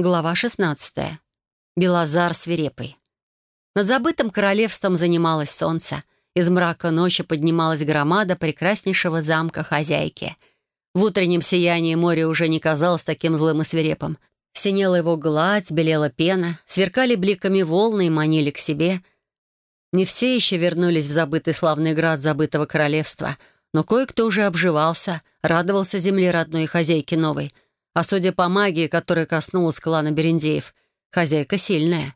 Глава 16. Белозар свирепый. Над забытым королевством занималось солнце. Из мрака ночи поднималась громада прекраснейшего замка хозяйки. В утреннем сиянии море уже не казалось таким злым и свирепым. Синела его гладь, белела пена, сверкали бликами волны и манили к себе. Не все еще вернулись в забытый славный град забытого королевства, но кое-кто уже обживался, радовался земле родной и хозяйке новой — а судя по магии, которая коснулась клана Берендеев, хозяйка сильная.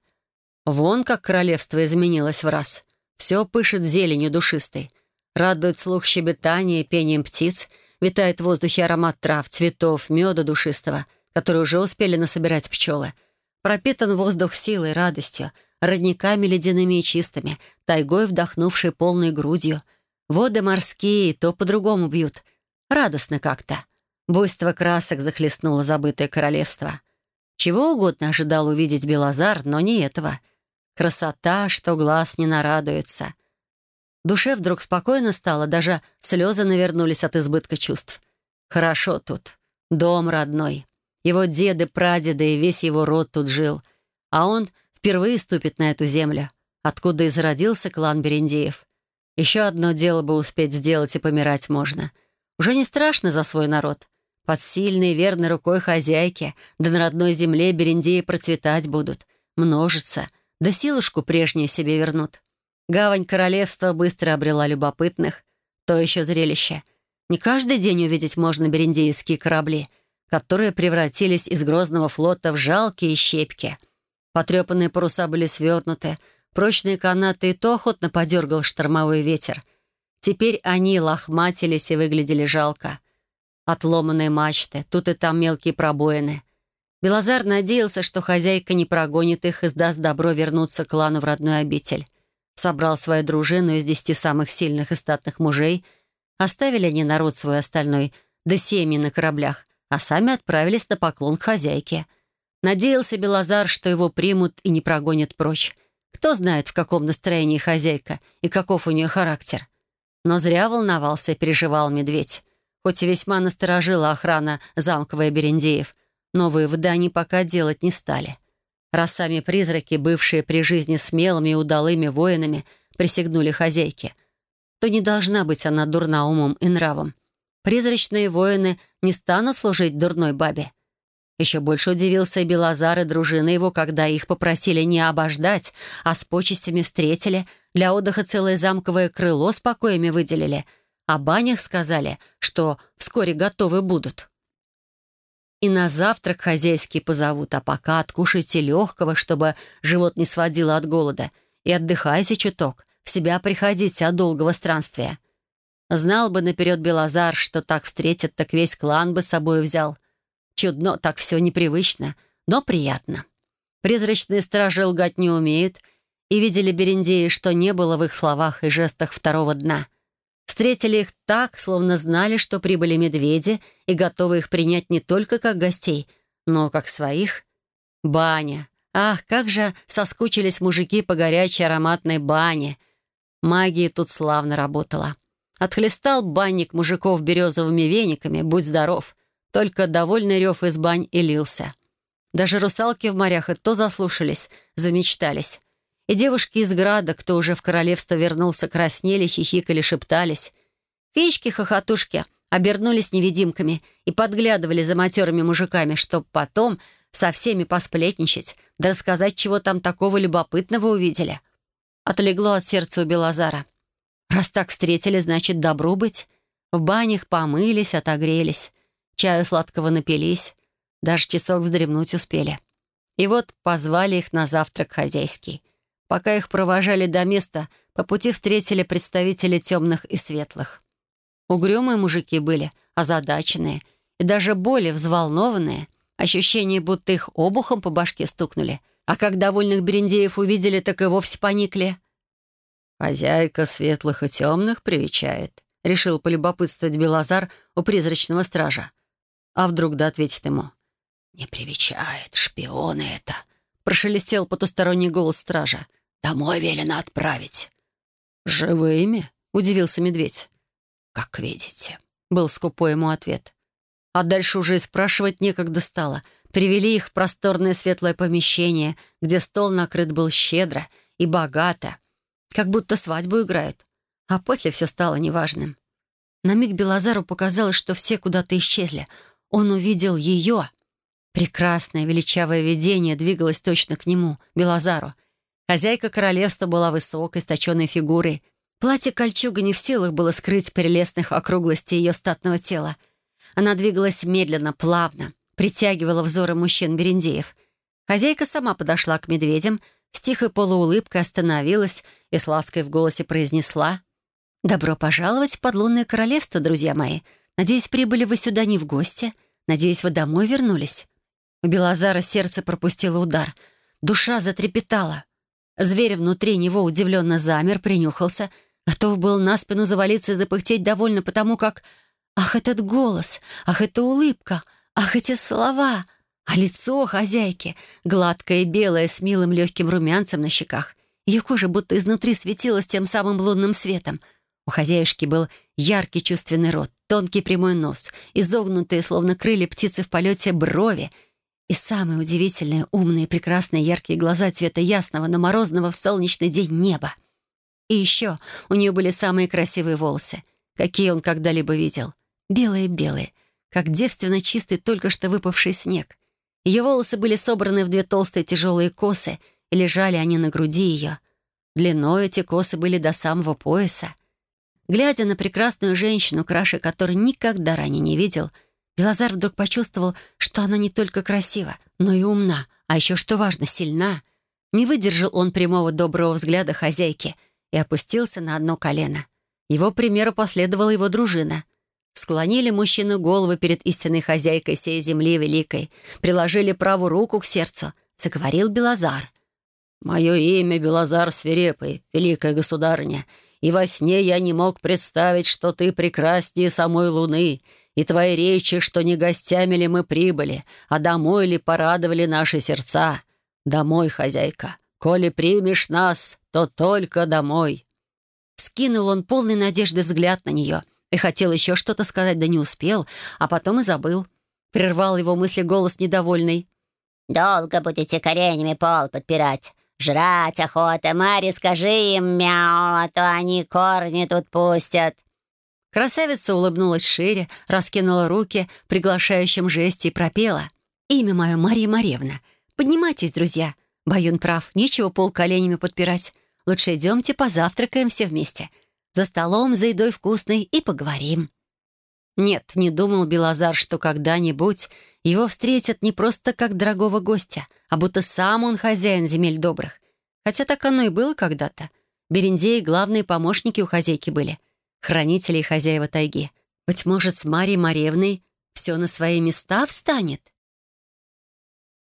Вон как королевство изменилось в раз. Все пышет зеленью душистой. Радует слух щебетания и пением птиц, витает в воздухе аромат трав, цветов, меда душистого, который уже успели насобирать пчелы. Пропитан воздух силой, радостью, родниками ледяными и чистыми, тайгой вдохнувшей полной грудью. Воды морские то по-другому бьют. Радостно как-то. Буйство красок захлестнуло забытое королевство. Чего угодно ожидал увидеть Белозар, но не этого. Красота, что глаз не нарадуется. Душе вдруг спокойно стало, даже слезы навернулись от избытка чувств. Хорошо тут. Дом родной. Его деды, прадеды и весь его род тут жил. А он впервые ступит на эту землю, откуда и зародился клан Берендеев. Еще одно дело бы успеть сделать, и помирать можно. Уже не страшно за свой народ. Под сильной верной рукой хозяйки, да на родной земле берендеи процветать будут, множиться, да силушку прежние себе вернут. Гавань королевства быстро обрела любопытных. То еще зрелище. Не каждый день увидеть можно берендеевские корабли, которые превратились из грозного флота в жалкие щепки. Потрепанные паруса были свернуты, прочные канаты и то охотно подергал штормовой ветер. Теперь они лохматились и выглядели жалко. Отломанные мачты, тут и там мелкие пробоины. Белозар надеялся, что хозяйка не прогонит их и сдаст добро вернуться к клану в родной обитель. Собрал свою дружину из десяти самых сильных и статных мужей. Оставили они народ свой остальной, да семьи на кораблях, а сами отправились на поклон к хозяйке. Надеялся Белозар, что его примут и не прогонят прочь. Кто знает, в каком настроении хозяйка и каков у нее характер. Но зря волновался и переживал медведь. Хоть и весьма насторожила охрана замковая Берендеев, но выводы они пока делать не стали. Раз сами призраки, бывшие при жизни смелыми и удалыми воинами, присягнули хозяйке, то не должна быть она дурна умом и нравом. Призрачные воины не станут служить дурной бабе. Еще больше удивился и Белозар, и дружина его, когда их попросили не обождать, а с почестями встретили, для отдыха целое замковое крыло с покоями выделили — о банях сказали, что вскоре готовы будут. И на завтрак хозяйские позовут, а пока откушайте легкого, чтобы живот не сводило от голода, и отдыхайте чуток, в себя приходите от долгого странствия. Знал бы наперед Белозар, что так встретят, так весь клан бы с собой взял. Чудно, так все непривычно, но приятно. Призрачные стражи лгать не умеют, и видели Берендеи, что не было в их словах и жестах второго дна — Встретили их так, словно знали, что прибыли медведи и готовы их принять не только как гостей, но как своих. Баня. Ах, как же соскучились мужики по горячей ароматной бане. Магия тут славно работала. Отхлестал банник мужиков березовыми вениками, будь здоров. Только довольный рев из бань и лился. Даже русалки в морях и то заслушались, замечтались. И девушки из града, кто уже в королевство вернулся, краснели, хихикали, шептались. Феечки-хохотушки обернулись невидимками и подглядывали за матерыми мужиками, чтоб потом со всеми посплетничать, да рассказать, чего там такого любопытного увидели. Отлегло от сердца у Белозара. Раз так встретили, значит, добру быть. В банях помылись, отогрелись, чаю сладкого напились, даже часок вздремнуть успели. И вот позвали их на завтрак хозяйский — Пока их провожали до места, по пути встретили представители темных и светлых. Угрюмые мужики были, озадаченные и даже более взволнованные. Ощущение, будто их обухом по башке стукнули. А как довольных берендеев увидели, так и вовсе поникли. «Хозяйка светлых и темных привечает», — решил полюбопытствовать Белозар у призрачного стража. А вдруг да ответит ему. «Не привечает, шпионы это. Прошелестел потусторонний голос стража. «Домой велено отправить». «Живыми?» — удивился медведь. «Как видите», — был скупой ему ответ. А дальше уже и спрашивать некогда стало. Привели их в просторное светлое помещение, где стол накрыт был щедро и богато, как будто свадьбу играют. А после все стало неважным. На миг Белозару показалось, что все куда-то исчезли. Он увидел ее. Прекрасное величавое видение двигалось точно к нему, Белозару. Хозяйка королевства была высокой, сточенной фигурой. Платье-кольчуга не в силах было скрыть прелестных округлостей ее статного тела. Она двигалась медленно, плавно, притягивала взоры мужчин-берендеев. Хозяйка сама подошла к медведям, с тихой полуулыбкой остановилась и с лаской в голосе произнесла «Добро пожаловать в подлунное королевство, друзья мои. Надеюсь, прибыли вы сюда не в гости. Надеюсь, вы домой вернулись». У Белозара сердце пропустило удар. Душа затрепетала. Зверь внутри него удивленно замер, принюхался, готов был на спину завалиться и запыхтеть довольно, потому как «Ах, этот голос! Ах, эта улыбка! Ах, эти слова!» А лицо хозяйки, гладкое и белое, с милым легким румянцем на щеках. Ее кожа будто изнутри светилась тем самым лунным светом. У хозяюшки был яркий чувственный рот, тонкий прямой нос, изогнутые, словно крылья птицы в полете, брови и самые удивительные, умные, прекрасные, яркие глаза цвета ясного, но морозного в солнечный день неба. И еще у нее были самые красивые волосы, какие он когда-либо видел. Белые-белые, как девственно чистый только что выпавший снег. Ее волосы были собраны в две толстые тяжелые косы, и лежали они на груди ее. Длиной эти косы были до самого пояса. Глядя на прекрасную женщину, краше которой никогда ранее не видел, Белозар вдруг почувствовал, что она не только красива, но и умна, а еще, что важно, сильна. Не выдержал он прямого доброго взгляда хозяйки и опустился на одно колено. Его примеру последовала его дружина. Склонили мужчины головы перед истинной хозяйкой сей земли великой, приложили правую руку к сердцу, заговорил Белозар. «Мое имя Белозар Свирепый, великая государыня, и во сне я не мог представить, что ты прекраснее самой луны, и твои речи, что не гостями ли мы прибыли, а домой ли порадовали наши сердца. Домой, хозяйка, коли примешь нас, то только домой». Скинул он полный надежды взгляд на нее и хотел еще что-то сказать, да не успел, а потом и забыл. Прервал его мысли голос недовольный. «Долго будете коренями пол подпирать. Жрать охота, Мари, скажи им мяу, а то они корни тут пустят». Красавица улыбнулась шире, раскинула руки в приглашающем жесте и пропела. «Имя мое Мария Маревна. Поднимайтесь, друзья. Баюн прав, нечего пол коленями подпирать. Лучше идемте позавтракаем все вместе. За столом, за едой вкусной и поговорим». Нет, не думал Белозар, что когда-нибудь его встретят не просто как дорогого гостя, а будто сам он хозяин земель добрых. Хотя так оно и было когда-то. Берендеи — главные помощники у хозяйки были. Хранители и хозяева тайги. Быть может, с Марией Маревной все на свои места встанет?